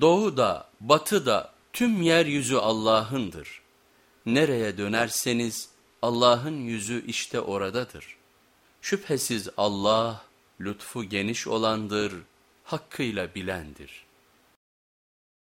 Doğu da batı da tüm yeryüzü Allah'ındır. Nereye dönerseniz Allah'ın yüzü işte oradadır. Şüphesiz Allah lütfu geniş olandır, hakkıyla bilendir.''